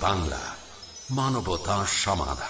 বাংলা মানবতা সমাধান।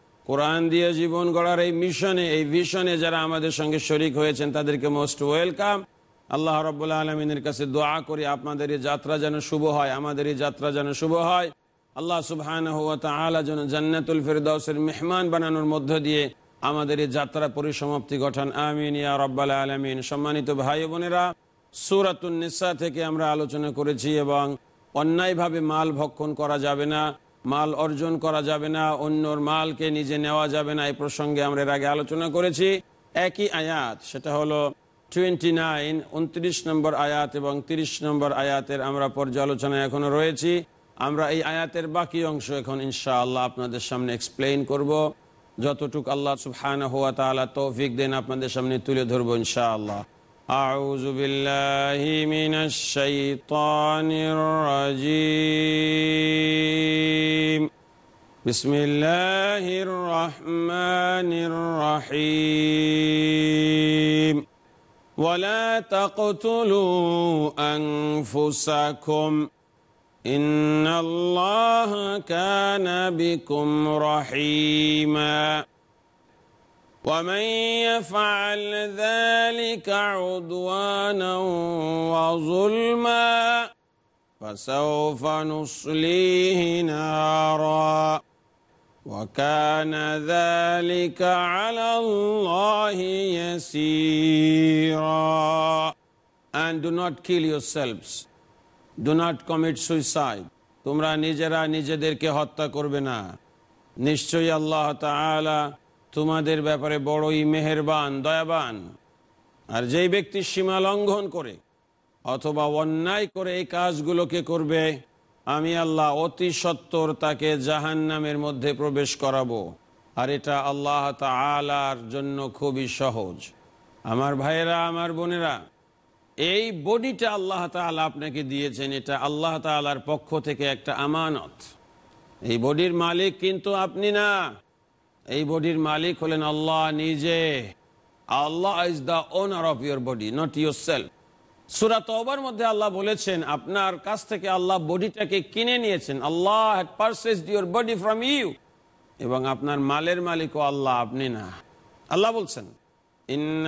কোরআন দিয়ে জীবন গড়ার এই মিশনে, এই ভিশনে যারা আমাদের সঙ্গে শরিক হয়েছেন, তাদেরকে মোস্ট ওয়েলকাম আল্লাহ রব্বুল্লা আলমিনের কাছে দোয়া করি, আপনাদের এই যাত্রা যেন শুভ হয়, আমাদের এই যাত্রা যেন শুভ হয়। আল্লাহ সুবহান যেন জান্নাতুল ফেরদাউসের মেহমান বানানোর মধ্য দিয়ে আমাদের এই যাত্রা পরিসমাপ্তি গঠন। আমিন ইয়া রব্বাল আলমিন। সম্মানিত ভাই বোনেরা, সুরাতুন নিসা থেকে আমরা আলোচনা করেছি এবং অন্যায়ভাবে মাল ভক্ষণ করা যাবে না। মাল অর্জন করা যাবে না অন্যর মালকে নিজে নেওয়া যাবে না এই প্রসঙ্গে আমরা এর আগে আলোচনা করেছি একই আয়াত সেটা হলো টোয়েন্টি নাইন উনত্রিশ নম্বর আয়াত এবং ৩০ নম্বর আয়াতের আমরা পর্যালোচনায় এখনো রয়েছি আমরা এই আয়াতের বাকি অংশ এখন ইনশা আল্লাহ আপনাদের সামনে এক্সপ্লেইন করব যতটুক আল্লাহ সুবহান হুয়া তালা তৌফিক দেন আপনাদের সামনে তুলে ধরবো ইনশা আল্লাহ أعوذ بالله من الشيطان الرجيم بسم الله الرحمن الرحيم. ولا تقتلوا أنفسكم. إن الله كان بكم رحيماً. ومن يفعل ذلك عدوانا وظلما فسوف نصليه نارا. وكان ذلك على الله يسيرا and do not kill yourselves do not commit suicide তোমরা নিজেরা নিজেদেরকে হত্যা করবে না নিশ্চয়ই আল্লাহ তাআলা তোমাদের ব্যাপারে বড়ই মেহেরবান দয়াবান আর যেই ব্যক্তি সীমা লঙ্ঘন করে অথবা অন্যায় করে এই কাজগুলোকে করবে আমি আল্লাহ অতি সত্তর তাকে জাহান নামের মধ্যে প্রবেশ করাবো। আর এটা আল্লাহ তালার জন্য খুবই সহজ। আমার ভাইয়েরা, আমার বোনেরা, এই বডিটা আল্লাহ তালা আপনাকে দিয়েছেন, এটা আল্লাহ তালার পক্ষ থেকে একটা আমানত। এই বডির মালিক কিন্তু আপনি না। এই বডির মালিক হলেন আল্লাহ নিজে। Allah is the owner of your body not yourself সুরা মধ্যে আল্লাহ বলেছেন, আপনার কাছ থেকে আল্লাহ বডিটাকে কিনে নিয়েছেন। Allah your body from you এবং আপনার মালের মালিকও আল্লাহ, আপনি না। আল্লাহ বলছেন إن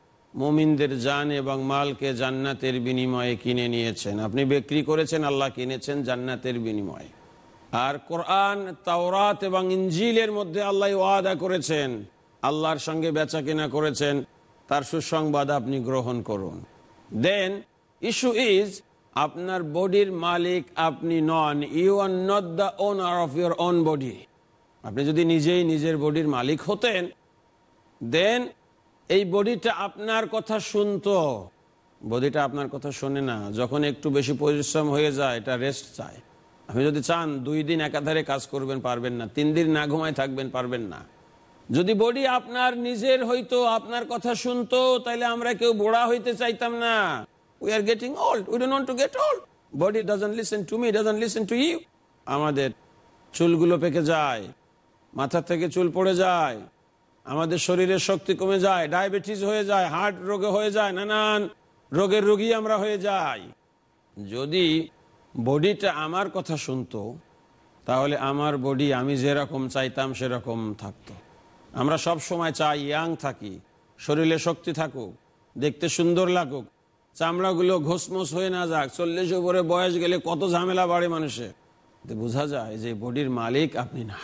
মুমিনদের জান এবং মালকে জান্নাতের বিনিময়ে কিনে নিয়েছেন। আপনি বিক্রি করেছেন, আল্লাহ কিনেছেন জান্নাতের বিনিময়ে। আর কোরআন, তাওরাত এবং ইঞ্জিলের মধ্যে আল্লাহ ওয়াদা করেছেন। আল্লাহর সঙ্গে বেচা কেনা করেছেন। তার সুসংবাদ আপনি গ্রহণ করুন। দেন ইস্যু ইজ আপনার বডির মালিক আপনি নন। You are not the owner of your own body আপনি যদি নিজেই নিজের বডির মালিক হতেন দেন এই বডিটা আপনার কথা শুনতো। বডিটা আপনার কথা শোনে না। যখন একটু বেশি পরিশ্রম হয়ে যায়, এটা রেস্ট চায়। আপনি যদি চান, দুই দিন একাধারে কাজ করবেন, পারবেন না। তিন দিন না ঘুমায় থাকবেন, পারবেন না। যদি বডি আপনার নিজের হইতো, আপনার কথা শুনতো তাহলে আমরা কেউ বোড়া হইতে চাইতাম না। We are getting old we don't to get old body doesn't listen to me doesn't listen to you আমাদের চুলগুলো পেকে যায়। মাথা থেকে চুল পড়ে যায়। আমাদের শরীরের শক্তি কমে যায়, ডায়াবেটিস হয়ে যায়, হার্ট রোগে হয়ে যায়, নানান রোগের রোগী আমরা হয়ে যাই। যদি বডিটা আমার কথা শুনতো, তাহলে আমার বডি আমি যেরকম চাইতাম সেরকম থাকতো। আমরা সব সময় চাই ইয়াং থাকি, শরীরে শক্তি থাকুক, দেখতে সুন্দর লাগুক, চামড়াগুলো ঘোষমোস হয়ে না যাক, চল্লিশ উপরে বয়স গেলে কত ঝামেলা বাড়ে মানুষের। বোঝা যায় যে বডির মালিক আপনি না।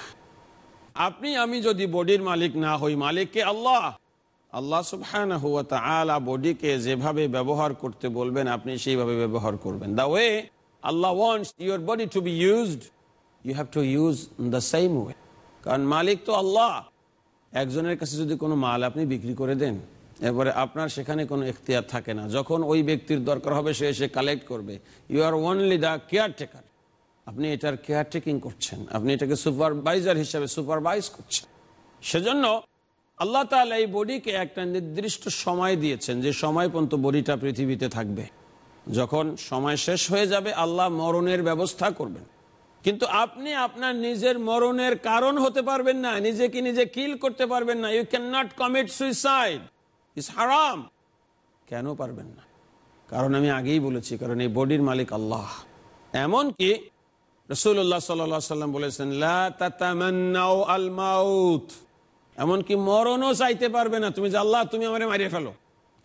আপনি, আমি যদি বডির মালিক না হই, মালিককে আল্লাহ। আল্লাহ সুবহান হুয়া বডিকে যেভাবে ব্যবহার করতে বলবেন, আপনি সেইভাবে ব্যবহার করবেন। The way Allah wants your body to be used you have to use the same way কারণ মালিক তো আল্লাহ। একজনের কাছে যদি কোনো মাল আপনি বিক্রি করে দেন এরপরে আপনার সেখানে কোনো এখতিয়ার থাকে না। যখন ওই ব্যক্তির দরকার হবে, সে এসে কালেক্ট করবে। You are only the caretaker আপনি এটার কেয়ারটেকিং করছেন, আপনি এটাকে সুপারভাইজার হিসাবে সুপারভাইজ করছেন। সেজন্য আল্লাহ তালা এই বডিকে একটা নির্দিষ্ট সময় দিয়েছেন, যে সময় পর্যন্ত বডিটা পৃথিবীতে থাকবে। যখন সময় শেষ হয়ে যাবে, আল্লাহ মরণের ব্যবস্থা করবেন। কিন্তু আপনি আপনার নিজের মরণের কারণ হতে পারবেন না, নিজেকে নিজে কিল করতে পারবেন না। You can not commit suicide is হারাম কেন পারবেন না? কারণ আমি আগেই বলেছি, কারণ এই বডির মালিক আল্লাহ। এমনকি রসুল্লাহ সাল্লাম বলেছেন আল মাউত এমনকি মরণও চাইতে পারবে না। তুমি যে আল্লাহ, তুমি আমার মারিয়ে ফেলো।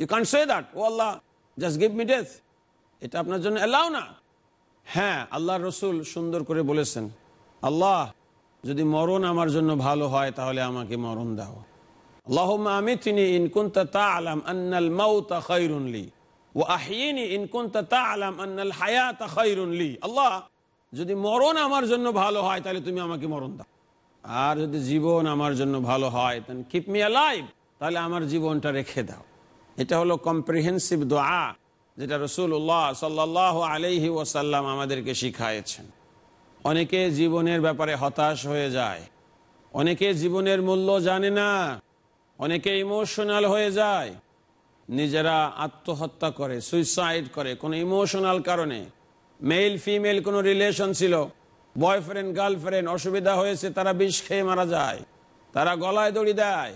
You can say that oh Allah just give me death এটা আপনার জন্য এলাও না। হ্যাঁ আল্লাহ রসুল সুন্দর করে বলেছেন, আল্লাহ, যদি মরণ আমার জন্য ভালো হয়, তাহলে আমাকে মরণ দাও। আল্লাহ আমি তিনি আলাম আন্নাল আল্লাহ যদি মরণ আমার জন্য ভালো হয়, তাহলে তুমি আমাকে মরণ দাও। আর যদি জীবন আমার জন্য ভালো হয় তাহলে কিপ মি লাইভ তাহলে আমার জীবনটা রেখে দাও। এটা হলো কম্প্রিহেন্সিভ দোয়া যেটা রসুল্লাহ সাল্লাহ আলহি ওসাল্লাম আমাদেরকে শিখাইছেন। অনেকে জীবনের ব্যাপারে হতাশ হয়ে যায়, অনেকে জীবনের মূল্য জানে না, অনেকে ইমোশনাল হয়ে যায়। নিজেরা আত্মহত্যা করে সুইসাইড করে, কোনো ইমোশনাল কারণে। মেল ফিমেল কোনো রিলেশন ছিল। বয়ফ্রেন্ড গার্লফ্রেন্ড অসুবিধা হয়েছে, তারা বিষ খেয়ে মারা যায়। তারা গলায় দড়ি দেয়,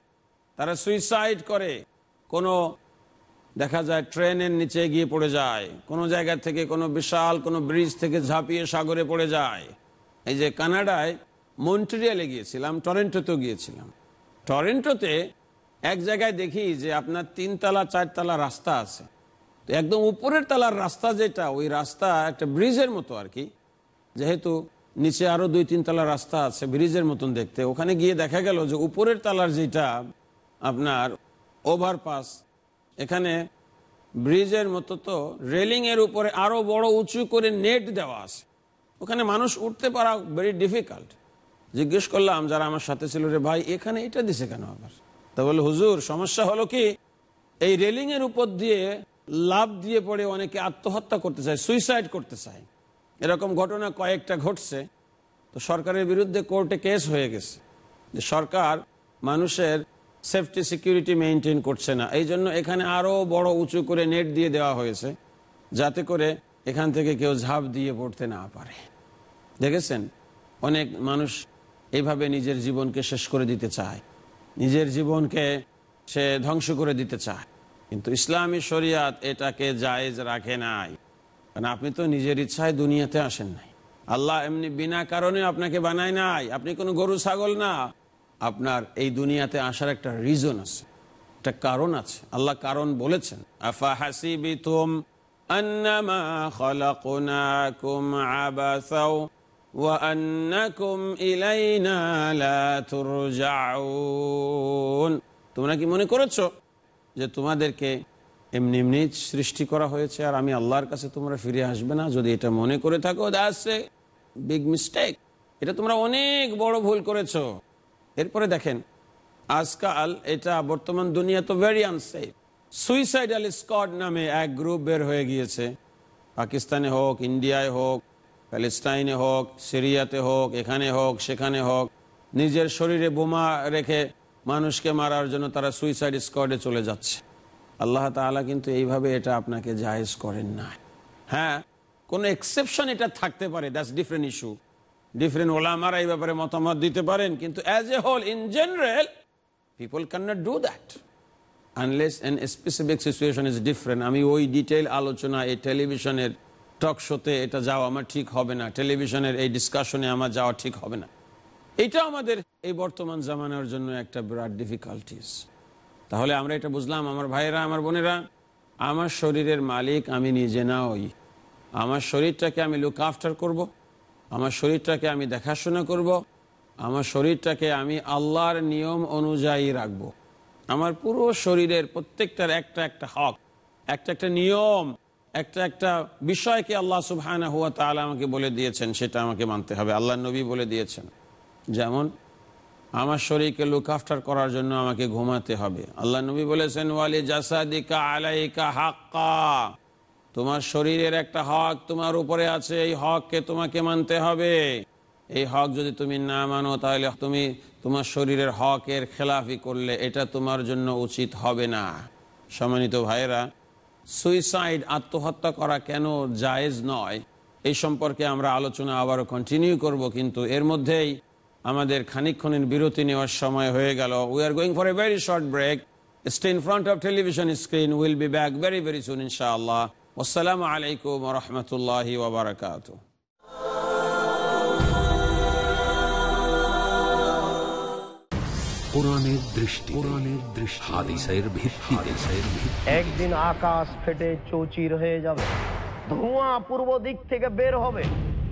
তারা সুইসাইড করে। কোনো, দেখা যায়, ট্রেনের নিচে গিয়ে পড়ে যায়। কোনো জায়গা থেকে কোনো বিশাল কোনো ব্রিজ থেকে ঝাঁপিয়ে সাগরে পড়ে যায়। এই যে কানাডায় মন্ট্রিয়ালে গিয়েছিলাম টরেন্টোতেও গিয়েছিলাম। টরেন্টোতে এক জায়গায় দেখি যে আপনার তিনতলা, চারতলা রাস্তা আছে। তো একদম উপরের তালার রাস্তা যেটা, ওই রাস্তা একটা ব্রিজের মতো আর কি। যেহেতু নিচে আরও দুই, তিন তলা রাস্তা আছে ব্রিজের মতন দেখতে। ওখানে গিয়ে দেখা গেল যে উপরের তালার যেটা আপনার ওভারপাস, এখানে ব্রিজের মতো তো রেলিং এর উপরে আরও বড় উঁচু করে নেট দেওয়া আছে। ওখানে মানুষ উঠতে পারা ভেরি ডিফিকাল্ট জিজ্ঞেস করলাম, যারা আমার সাথে ছিল, রে ভাই, এখানে এটা দিছে কেন আবার? তা বলে, হুজুর, সমস্যা হলো কি, এই রেলিং এর উপর দিয়ে লাভ দিয়ে পড়ে অনেকে আত্মহত্যা করতে চায় সুইসাইড করতে চায়। এরকম ঘটনা কয়েকটা ঘটছে। তো সরকারের বিরুদ্ধে কোর্টে কেস হয়ে গেছে যে সরকার মানুষের সেফটি সিকিউরিটি মেনটেন করছে না। এই জন্য এখানে আরও বড় উঁচু করে নেট দিয়ে দেওয়া হয়েছে, যাতে করে এখান থেকে কেউ ঝাঁপ দিয়ে পড়তে না পারে। দেখেছেন? অনেক মানুষ এইভাবে নিজের জীবনকে শেষ করে দিতে চায়। নিজের জীবনকে সে ধ্বংস করে দিতে চায়। কিন্তু ইসলামী শরিয়াত এটাকে জায়েজ রাখে নাই। কারণ আপনি তো নিজের ইচ্ছায় দুনিয়াতে আসেন নাই। আল্লাহ এমনি বিনা কারণে আপনাকে বানায় নাই। আপনি কোনো গরু, ছাগল না। আপনার এই দুনিয়াতে আসার একটা রিজন আছে। একটা কারণ আছে। আল্লাহ কারণ বলেছেন, আফা তোমরা কি মনে করেছ? যে তোমাদেরকে এমনি এমনি সৃষ্টি করা হয়েছে আর আমি আল্লাহর কাছে তোমরা ফিরে আসবে না। যদি এটা মনে করে থাকো দ্যাটস বিগ মিস্টেক এটা তোমরা অনেক বড় ভুল করেছ। এরপরে দেখেন, আজকাল এটা বর্তমান দুনিয়া তো ভেরি আনসেফ সুইসাইডাল স্কট নামে এক গ্রুপ বের হয়ে গিয়েছে। পাকিস্তানে হোক, ইন্ডিয়ায় হোক, প্যালেস্টাইনে হোক, সিরিয়াতে হোক, এখানে হোক, সেখানে হোক। নিজের শরীরে বোমা রেখে মানুষকে মারার জন্য তারা সুইসাইড স্কোয়াডে চলে যাচ্ছে। আল্লাহ তাআলা কিন্তু এইভাবে এটা আপনাকে জায়েজ করেন না। হ্যাঁ কোনো এক্সেপশন এটা থাকতে পারে দ্যাটস ডিফারেন্ট ইস্যু ডিফারেন্ট ওলামারা এই ব্যাপারে মতামত দিতে পারেন, কিন্তু as a whole in general people can not do that unless an specific situation is different আমি ওই ডিটেল আলোচনা, এই টেলিভিশনের টক শোতে এটা যাওয়া আমার ঠিক হবে না। টেলিভিশনের এই ডিসকাশনে আমার যাওয়া ঠিক হবে না। এটা আমাদের এই বর্তমান জামানার জন্য একটা বিরাট ডিফিকাল্টিস তাহলে আমরা এটা বুঝলাম, আমার ভাইয়েরা, আমার বোনেরা, আমার শরীরের মালিক আমি নিজে না হই আমার শরীরটাকে আমি লুক আফটার করব। আমার শরীরটাকে আমি দেখাশোনা করব। আমার শরীরটাকে আমি আল্লাহর নিয়ম অনুযায়ী রাখব। আমার পুরো শরীরের প্রত্যেকটার একটা একটা হক, একটা একটা নিয়ম, একটা একটা বিষয়কে আল্লাহ সুবহানা হুয়া তাআলা আমাকে বলে দিয়েছেন, সেটা আমাকে মানতে হবে আল্লাহ নবী বলে দিয়েছেন যেমন, আমার শরীরকে লুক আফটার করার জন্য আমাকে ঘুমাতে হবে। আল্লাহ নবী বলেছেন, ওয়ালি জাসাদিকা আলাইকা হাক্কা। তোমার শরীরের একটা হক তোমার উপরে আছে, এই হককে তোমাকে মানতে হবে। এই হক যদি তুমি না মানো, তাহলে তুমি তোমার শরীরের হকের খেলাফি করলে এটা তোমার জন্য উচিত হবে না। সম্মানিত ভাইয়েরা, সুইসাইড, আত্মহত্যা করা কেন জায়েজ নয়? এই সম্পর্কে আমরা আলোচনা আবারও কন্টিনিউ করব, কিন্তু এর মধ্যেই আমাদের খানিকক্ষণের বিরতি নেওয়ার সময় হয়ে গেল। We are going for a very short break stay in front of television screen will be back very very soon ইনশাআল্লাহ আসসালামু আলাইকুম রহমতুল্লাহি ওবরাকাতু কোরআনের দৃষ্টি। কোরআনের দৃষ্টি। হাদিসের ভিত্তিতে। একদিন আকাশ ফেটে চৌচির হয়ে যাবে। ধোঁয়া পূর্ব দিক থেকে বের হবে।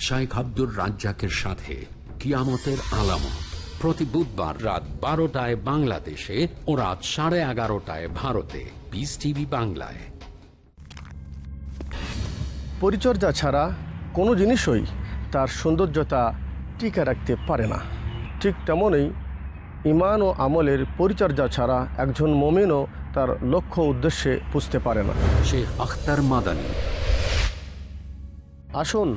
শাইখ আব্দুর রাজ্জাকের সাথে কিয়ামতের আলামত। প্রতি বুধবার রাত বারোটায় বাংলাদেশে ও রাত সাড়ে এগারোটায় ভারতে। পিস টিভি বাংলায়। পরিচর্যা ছাড়া কোনো জিনিসই তার সৌন্দর্যতা টিকে রাখতে পারে না। ঠিক তেমনই ইমান ও আমলের পরিচর্যা ছাড়া একজন মমিনও তার লক্ষ্য উদ্দেশ্যে পুজতে পারে না। শেখ আখতার মাদানী। আসুন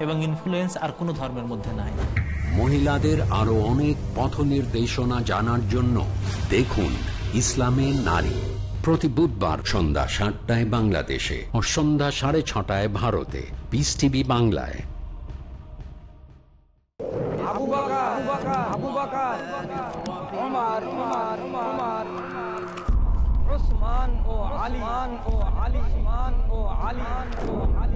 এবং ইনফ্লুয়েন্স আর কোনো ধর্মের মধ্যে নাই। মহিলাদের আরও অনেক পথ নির্দেশনা জানার জন্য দেখুন ইসলামে নারী প্রতি বুধবার সন্ধ্যা সাতটায় বাংলাদেশে ও সন্ধ্যা সাড়ে ছটায় ভারতে। পিস টিভি বাংলায়। আবু বকর আবু বকর ওমর ওমর ওমর উসমান ও আলী। ও আলী। উসমান ও আলী। ও আলী।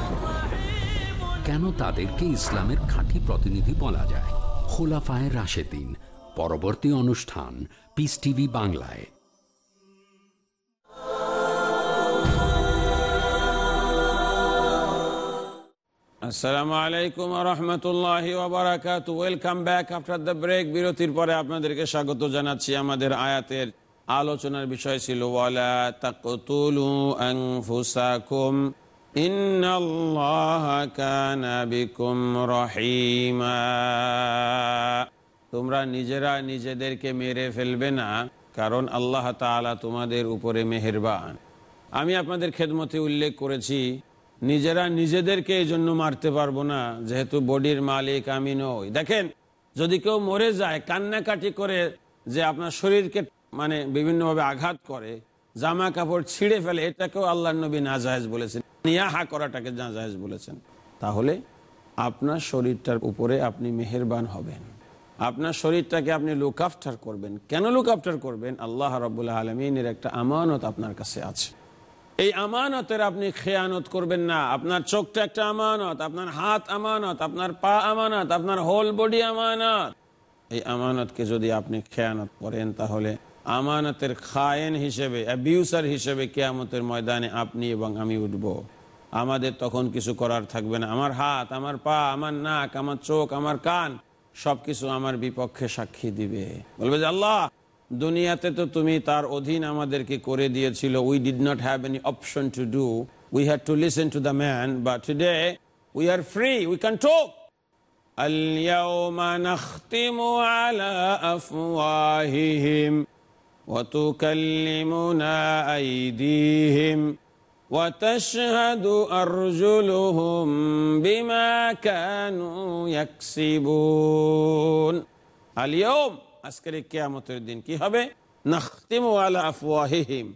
কেন তাদেরকে ইসলামের খাঁটি প্রতিনিধি বলা যায়? খোলাফায়ের রাশেদিন, পরবর্তী অনুষ্ঠান পিস টিভি বাংলায়। আসসালামু আলাইকুম রহমতুল্লাহ ওবরাকাত welcome back after the break বিরতির পরে আপনাদেরকে স্বাগত জানাচ্ছি। আমাদের আয়াতের আলোচনার বিষয় ছিল, ওয়ালা তাকতুলু আনফুসাকুম। তোমরা নিজেরা নিজেদেরকে মেরে ফেলবে না, কারণ আল্লাহ তাআলা তোমাদের উপরে মেহেরবান। আমি আপনাদের খেদমতে উল্লেখ করেছি, নিজেরা নিজেদেরকে এই জন্য মারতে পারব না, যেহেতু বডির মালিক আমি নই। দেখেন, যদি কেউ মরে যায়, কান্নাকাটি করে যে আপনার শরীরকে মানে বিভিন্নভাবে আঘাত করে জামা কাপড় ছিঁড়ে ফেলে, এটাকেও আল্লাহ নবী নাজাহেজ বলেছেন। নিয়াহা করাটাকে নাজাহেজ বলেছেন। তাহলে আপনার শরীরটার উপরে আপনি মেহেরবান হবেন। আপনার শরীরটাকে আপনি লুক আফটার করবেন। কেন লুক আফটার করবেন? আল্লাহ রবুল্লাহ আলমিনের একটা আমানত আপনার কাছে আছে। এই আমানতের আপনি খেয়ানত করবেন না। আপনার চোখটা একটা আমানত, আপনার হাত আমানত, আপনার পা আমানত, আপনার হোল বডি আমানত। এই আমানতকে যদি আপনি খেয়ানত করেন, তাহলে আমানতের খায়েন হিসেবে অ্যাবিউসার হিসেবে কেয়ামতের ময়দানে আপনি এবং আমি উঠব আমাদের তখন কিছু করার থাকবে না আমার হাত আমার পা আমার নাক আমার চোখ আমার কান সবকিছু আমার বিপক্ষে সাক্ষী দিবে বলবে যে আল্লাহ দুনিয়াতে তো তুমি তার অধীন আমাদেরকে করে দিয়েছিল we did not have any option to do we had to listen to the man but today we are free we can talk اليوم نختم على أفواههم وتكلمنا أيديهم وتشهد أرجلهم بما كانوا يكسبون اليوم আজকের এই কেয়ামতের দিন কি হবে নাখতিমু আলা আফওয়াহিহিম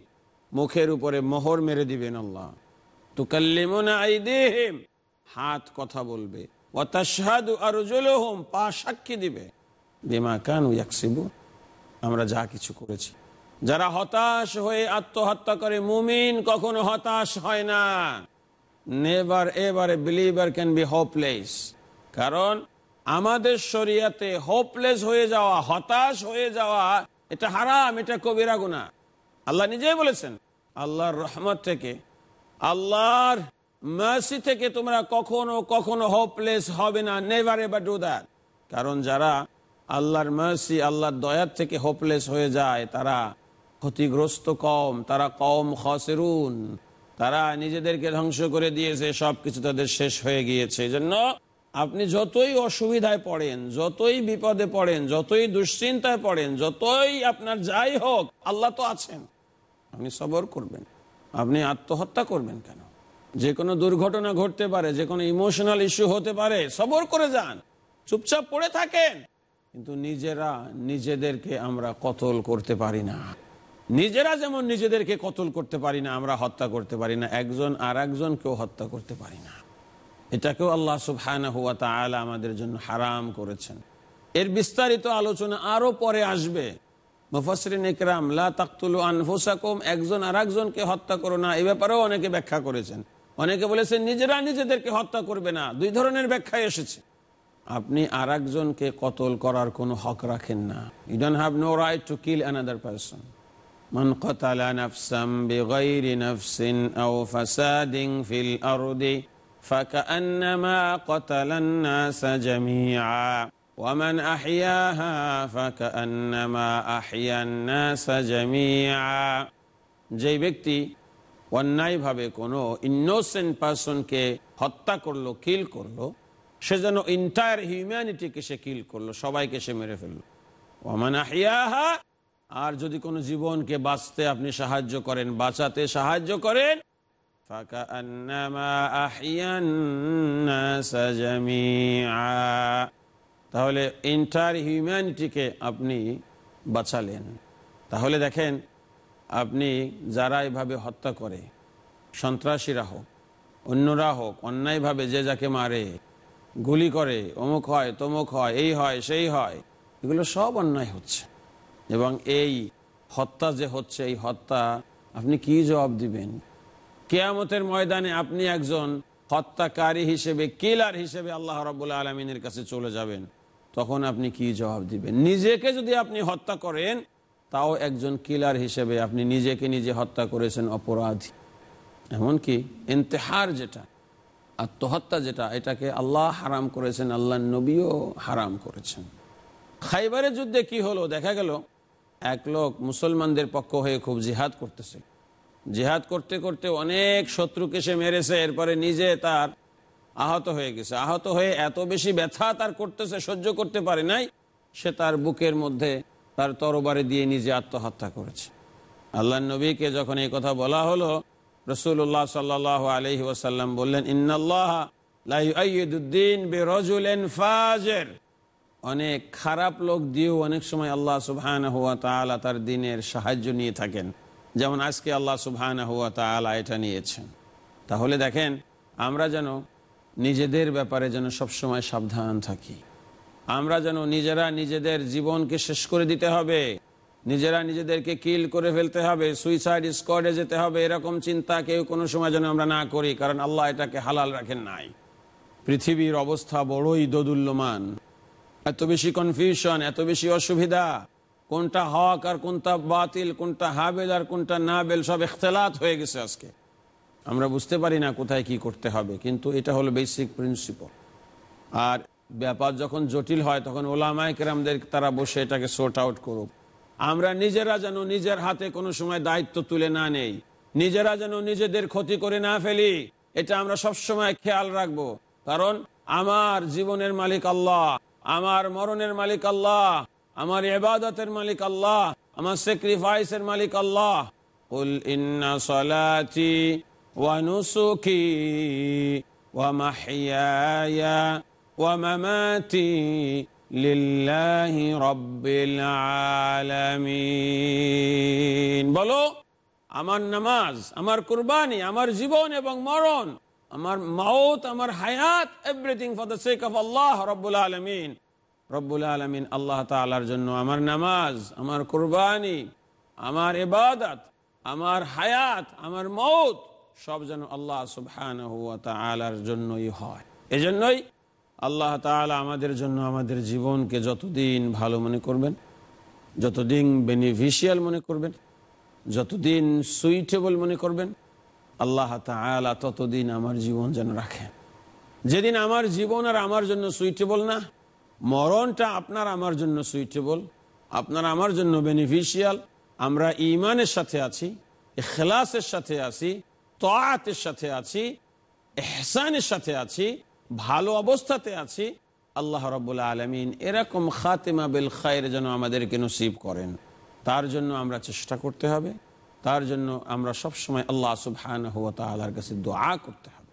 মুখের উপরে মোহর মেরে দিবেন আল্লাহ তুকাল্লিমুনা আইদিহিম হাত কথা বলবে ওয়া তাশহাদু আরজুলুহুম পা সাক্ষী দিবে বিমা কানু ইয়াকসিবু আমরা যা কিছু করেছি। যারা হতাশ হয়ে আত্মহত্যা করে মুমিন কখনো হতাশ হয় না। Never ever a believer can be hopeless কারণ আমাদের শরিয়াতে হোপলেস হয়ে যাওয়া, হতাশ হয়ে যাওয়া, এটা হারাম, এটা কবিরা গুণা আল্লাহ নিজেই বলেছেন, আল্লাহর রহমত থেকে, আল্লাহর মাসি থেকে তোমরা কখনো কখনো হোপলেস হবে না। নেভার এভার ডু দ্যাট কারণ যারা আল্লাহর মাসি আল্লাহর দয়ার থেকে হোপলেস হয়ে যায় তারা। ক্ষতিগ্রস্ত কম তারা কম খসেরুন। তারা নিজেদেরকে ধ্বংস করে দিয়েছে, সবকিছু তাদের শেষ হয়ে গিয়েছে। জন্য আপনি যতই অসুবিধায় পড়েন, যতই বিপদে পড়েন, যতই দুশ্চিন্তায় পড়েন, যতই আপনার যাই হোক, আল্লাহ তো আছেন। আপনি সবর করবেন। আপনি আত্মহত্যা করবেন কেন? যে কোনো দুর্ঘটনা ঘটতে পারে যে কোনো ইমোশনাল ইস্যু হতে পারে, সবর করে যান। চুপচাপ পড়ে থাকেন। কিন্তু নিজেরা নিজেদেরকে আমরা কতল করতে পারি না। নিজেরা যেমন নিজেদেরকে কতল করতে পারি না, আমরা হত্যা করতে পারি না। একজন আর একজনকেও হত্যা করতে পারি না। এটাকেও আল্লাহ সুবহানা হুয়া তাআলা আমাদের জন্য হারাম করেছেন। এর বিস্তারিত আলোচনা আরও পরে আসবে। লা তাকতুলু একজন আর একজনকে হত্যা করো না এই ব্যাপারেও অনেকে ব্যাখ্যা করেছেন। অনেকে বলেছেন, নিজেরা নিজেদেরকে হত্যা করবে না। দুই ধরনের ব্যাখ্যা এসেছে। আপনি আর একজনকে কতল করার কোনো হক রাখেন না you don't have no right to kill another person من قتل نفسا بغير نفس أو فساد في الأرض فكأنما قتل الناس جميعا ومن أحياها فكأنما أحيا الناس جميعا যেই ব্যক্তি অন্যায়ভাবে কোনো ইনোসেন্ট পার্সনকে হত্যা করলো কিল করলো সে যেন ইন্টায়ার হিউম্যানিটিকে সে কিল করল, সবাইকে সে মেরে ফেলল। আর যদি কোনো জীবনকে বাঁচতে আপনি সাহায্য করেন, বাঁচাতে সাহায্য করেন তাহলে ইন্টার হিউম্যানিটিকে আপনি বাঁচালেন। তাহলে দেখেন, আপনি যারা এভাবে হত্যা করে, সন্ত্রাসীরা হোক, অন্যরা হোক, অন্যায়ভাবে যে যাকে মারে গুলি করে, অমুক হয়, তমুক হয়, এই হয়, সেই হয়। এগুলো সব অন্যায় হচ্ছে। এবং এই হত্যা যে হচ্ছে, এই হত্যা আপনি কি জবাব দিবেন? কেয়ামতের ময়দানে আপনি একজন হত্যাকারী হিসেবে, কিলার হিসেবে আল্লাহ রব্বুল্লা আলমিনের কাছে চলে যাবেন। তখন আপনি কি জবাব দিবেন? নিজেকে যদি আপনি হত্যা করেন, তাও একজন কিলার হিসেবে আপনি নিজেকে নিজে হত্যা করেছেন অপরাধী। এমনকি ইন্তেহার যেটা আত্মহত্যা যেটা, এটাকে আল্লাহ হারাম করেছেন আল্লাহ নবীও হারাম করেছেন। খাইবারের যুদ্ধে কি হলো? দেখা গেল, এক লোক মুসলমানদের পক্ষ হয়ে খুব জিহাদ করতেছে। জিহাদ করতে করতে অনেক শত্রুকে সে মেরেছে, এরপরে নিজে তার আহত হয়ে গেছে। আহত হয়ে এত বেশি ব্যথা তার করতেছে, সহ্য করতে পারে নাই। সে তার বুকের মধ্যে তার তরবারে দিয়ে নিজে আত্মহত্যা করেছে। আল্লাহ নবীকে যখন এই কথা বলা হলো রসুল্লাহ সাল্লাহ আলহি ওসাল্লাম বললেন বেরজুলেন ফাজের। অনেক খারাপ লোক দিয়েও অনেক সময় আল্লাহ সুবহান হুয়া তালা তার দিনের সাহায্য নিয়ে থাকেন। যেমন আজকে আল্লাহ সুবহান হুয়া তালা এটা নিয়েছেন। তাহলে দেখেন, আমরা যেন নিজেদের ব্যাপারে যেন সবসময় সাবধান থাকি। আমরা যেন নিজেরা নিজেদের জীবনকে শেষ করে দিতে হবে। নিজেরা নিজেদেরকে কিল করে ফেলতে হবে সুইসাইড স্কোয়াডে যেতে হবে, এরকম চিন্তা কেউ কোনো সময় যেন আমরা না করি, কারণ আল্লাহ এটাকে হালাল রাখেন নাই। পৃথিবীর অবস্থা বড়ই দোদুল্যমান। এত বেশি কনফিউশন এত বেশি অসুবিধা, কোনটা হক আর কোনটা বাতিল, কোনটা হাবেল আর কোনটা না বেল সব এখতলাত হয়ে গেছে আজকে। আমরা বুঝতে পারি না কোথায় কি করতে হবে, কিন্তু এটা হলো বেসিক প্রিন্সিপাল আর ব্যাপার যখন জটিল হয়, তখন ওলামায় কেরামদের তারা বসে এটাকে সোর্ট আউট করুক। আমরা নিজেরা যেন নিজের হাতে কোনো সময় দায়িত্ব তুলে না নেই নিজেরা যেন নিজেদের ক্ষতি করে না ফেলি এটা আমরা সব সময় খেয়াল রাখবো কারণ আমার জীবনের মালিক আল্লাহ আমার মরণের মালিক আল্লাহ আমার এবাদতের মালিক আল্লাহ আমার স্যাক্রিফাইসের মালিক আল্লাহ قل إن صلاتي ونسكي ومحياي ومماتي লিল্লাহি রব্বিল আলামিন। বলো, আমার নামাজ, আমার কুরবানি, আমার জীবন এবং মরণ, আমার মাউত আমার হায়াত everything for the sake of Allah রব্বুল আলমিন। রব্বুল আলমিন আল্লাহ তালার জন্য আমার নামাজ, আমার কুরবানি, আমার এবাদত আমার হায়াত, আমার মৌত সব যেন আল্লাহ সুবহান আলার জন্যই হয়। এজন্যই আল্লাহ তালা আমাদের জন্য আমাদের জীবনকে যতদিন ভালো মনে করবেন, যতদিন বেনিফিশিয়াল মনে করবেন, যতদিন সুইটেবল মনে করবেন, আল্লাহ তালা ততদিন আমার জীবন যেন রাখেন। যেদিন আমার জীবন আর আমার জন্য সুইটেবল না, মরণটা আপনার আমার জন্য সুইটেবল আপনার আমার জন্য বেনিফিশিয়াল আমরা ইমানের সাথে আছি এখলাসের সাথে আছি তয়াতের সাথে আছি এহসানের সাথে আছি ভালো অবস্থাতে আছি, আল্লাহ রব্বুল্লা আলমিন এরকম খাতেমা বেল খায়ের যেন আমাদেরকে নসিব করেন। তার জন্য আমরা চেষ্টা করতে হবে, তার জন্য আমরা সবসময় আল্লাহ সুবহান হুয়া তালার কাছে দোয়া করতে হবে।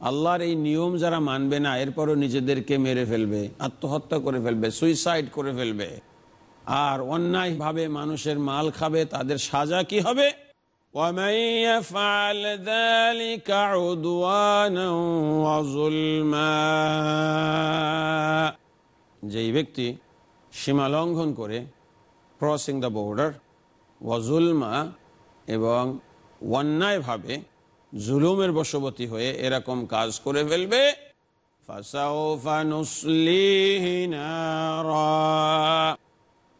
আল্লাহর এই নিয়ম যারা মানবে না, এরপরও নিজেদেরকে মেরে ফেলবে, আত্মহত্যা করে ফেলবে, সুইসাইড করে ফেলবে। আর অন্যায়ভাবে মানুষের মাল খাবে, তাদের সাজা কি হবে? ومن يفعل ذلك عدوانا وظلما যেই ব্যক্তি সীমা লঙ্ঘন করে ক্রসিং দ্য বর্ডার ওয়াজুলমা এবং অন্যায়ভাবে জুলুমের বশবতী হয়ে এরকম কাজ করে ফেলবে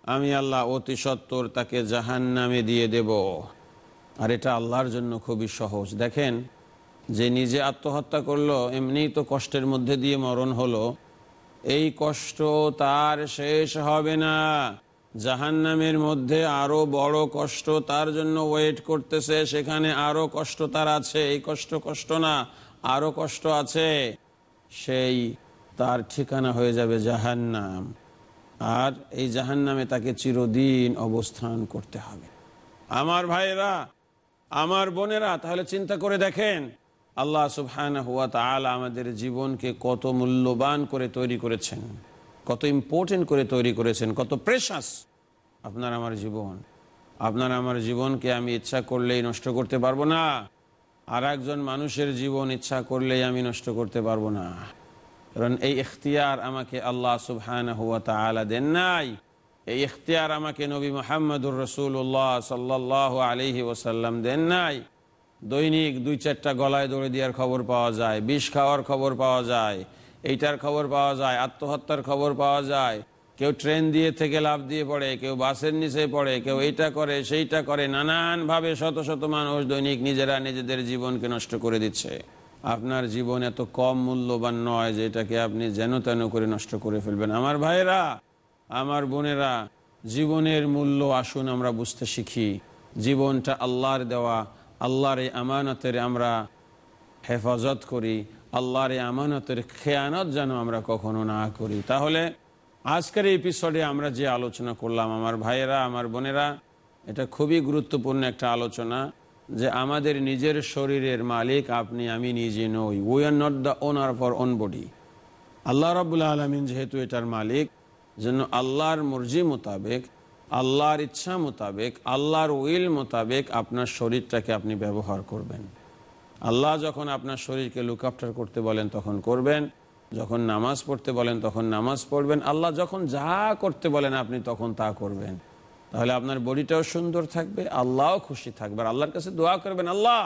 আমি আল্লাহ অতি সত্তর তাকে জাহান নামে দিয়ে দেব আর এটা আল্লাহর জন্য খুবই সহজ। দেখেন, যে নিজে আত্মহত্যা করল এমনি তো কষ্টের মধ্যে দিয়ে মরণ হলো। এই কষ্ট তার শেষ হবে না। জাহান্নামের মধ্যে আরও বড় কষ্ট তার জন্য ওয়েট করতেছে, সেখানে আরও কষ্ট তার আছে। এই কষ্ট কষ্ট না, আরও কষ্ট আছে। সেই তার ঠিকানা হয়ে যাবে জাহান্নাম। আর এই জাহান্নামে তাকে চিরদিন অবস্থান করতে হবে। আমার ভাইরা আমার বোনেরা, তাহলে চিন্তা করে দেখেন, আল্লাহ সুবহান হুয়া তালা আমাদের জীবনকে কত মূল্যবান করে তৈরি করেছেন, কত ইম্পর্টেন্ট করে তৈরি করেছেন, কত প্রেশাস আপনার আমার জীবন। আপনার আমার জীবনকে আমি ইচ্ছা করলেই নষ্ট করতে পারব না, আর একজন মানুষের জীবন ইচ্ছা করলেই আমি নষ্ট করতে পারব না। কারণ এই ইখতিয়ার আমাকে আল্লাহ সুবহান হুয়া তালা দেন নাই। এই ইখতিয়ার আমাকে নবী মোহাম্মদুর রসুল্লাহ সাল্লাহ আলহি ওসাল্লাম দেন নাই। দৈনিক দুই চারটা গলায় দৌড়ে দেওয়ার খবর পাওয়া যায়, বিষ খাওয়ার খবর পাওয়া যায়, এইটার খবর পাওয়া যায়, আত্মহত্যার খবর পাওয়া যায়। কেউ ট্রেন দিয়ে থেকে লাভ দিয়ে পড়ে, কেউ বাসের নিচে পড়ে, কেউ এইটা করে, সেইটা করে, নানানভাবে শত শত মানুষ দৈনিক নিজেরা নিজেদের জীবনকে নষ্ট করে দিচ্ছে। আপনার জীবন এত কম মূল্যবান নয় যে এটাকে আপনি যেন তেন করে নষ্ট করে ফেলবেন। আমার ভাইয়েরা আমার বোনেরা, জীবনের মূল্য আসুন আমরা বুঝতে শিখি। জীবনটা আল্লাহর দেওয়া, আল্লাহর এই আমানতের আমরা হেফাজত করি, আল্লাহর এই আমানতের খেয়ানত যেন আমরা কখনো না করি। তাহলে আজকের এপিসোডে আমরা যে আলোচনা করলাম, আমার ভাইয়েরা, আমার বোনেরা, এটা খুবই গুরুত্বপূর্ণ একটা আলোচনা যে আমাদের নিজের শরীরের মালিক আপনি, আমি নিজে নই। We are not the owner for own body আল্লাহ রাবুল্লাহ আলমিন যেহেতু এটার মালিক জন্য আল্লাহর মর্জি মোতাবেক, আল্লাহর ইচ্ছা মোতাবেক, আল্লাহর উইল মোতাবেক আপনার শরীরটাকে আপনি ব্যবহার করবেন। আল্লাহ যখন আপনার শরীরকে লুক আফটার করতে বলেন তখন করবেন, যখন নামাজ পড়তে বলেন তখন নামাজ পড়বেন, আল্লাহ যখন যা করতে বলেন আপনি তখন তা করবেন। তাহলে আপনার বডিটাও সুন্দর থাকবে, আল্লাহও খুশি থাকবে। আর আল্লাহর কাছে দোয়া করবেন, আল্লাহ,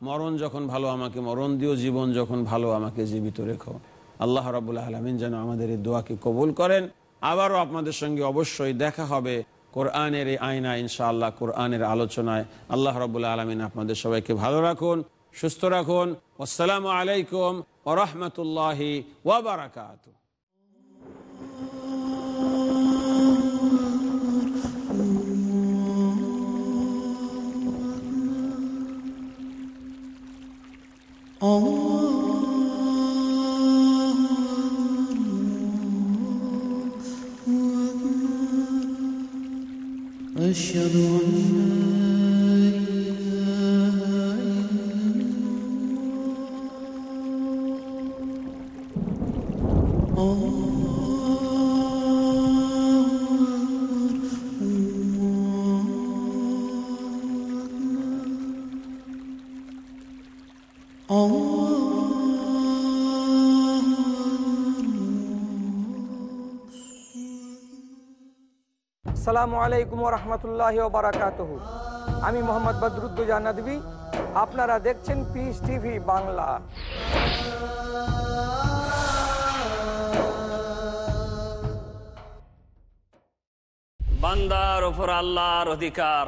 মরণ যখন ভালো আমাকে, মরণ দিও, জীবন যখন ভালো আমাকে জীবিত রেখো। আল্লাহ রাবুল্লাহ আলমিন যেন আমাদের এই দোয়াকে কবুল করেন আবারও আপনাদের সঙ্গে অবশ্যই দেখা হবে কোরআনের এই আয়না ইনশাআল্লাহ কোরআনের আলোচনায়। আল্লাহ রবুল্লাহ আলমিন আপনাদের সবাইকে ভালো রাখুন, সুস্থ রাখুন। আসসালামু আলাইকুম ওরহমতুল্লাহি ওয়াবারাকাত وأشهد أن আসসালামু আলাইকুম রহমতুল্লাহ বারাকাতুহু। আমি মোহাম্মদ বদরুদ্দোজা নদী আপনারা দেখছেন পিস টিভি বাংলা। বান্দার ওপর আল্লাহর অধিকার।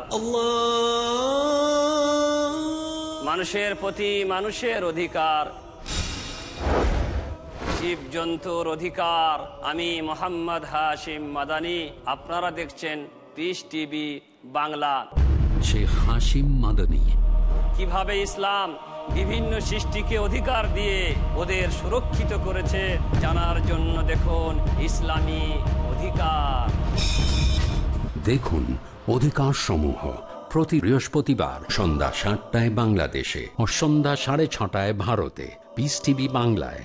মানুষের প্রতি মানুষের অধিকার। জীব জন্তুর অধিকার আমি মোহাম্মদ হাশিম মাদানি। আপনারা দেখছেন পিস টিভি বাংলা। শেখ হাসিম মাদানী। কীভাবে ইসলাম বিভিন্ন সৃষ্টিকে অধিকার দিয়ে ওদের সুরক্ষিত করেছে জানার জন্য দেখুন ইসলামী অধিকার। দেখুন অধিকার সমূহ প্রতি বৃহস্পতিবার সন্ধ্যা সাতটায় বাংলাদেশে ও সন্ধ্যা সাড়ে ছটায় ভারতে। পিস টিভি বাংলায়।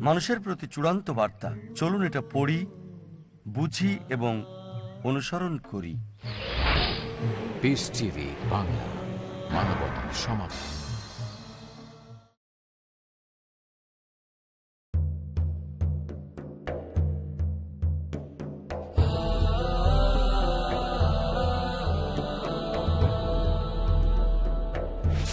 মানুষের প্রতি চূড়ান্ত বার্তা। চলুন এটা পড়ি বুঝি এবং অনুসরণ করি। বাংলা মানবতার সমাধান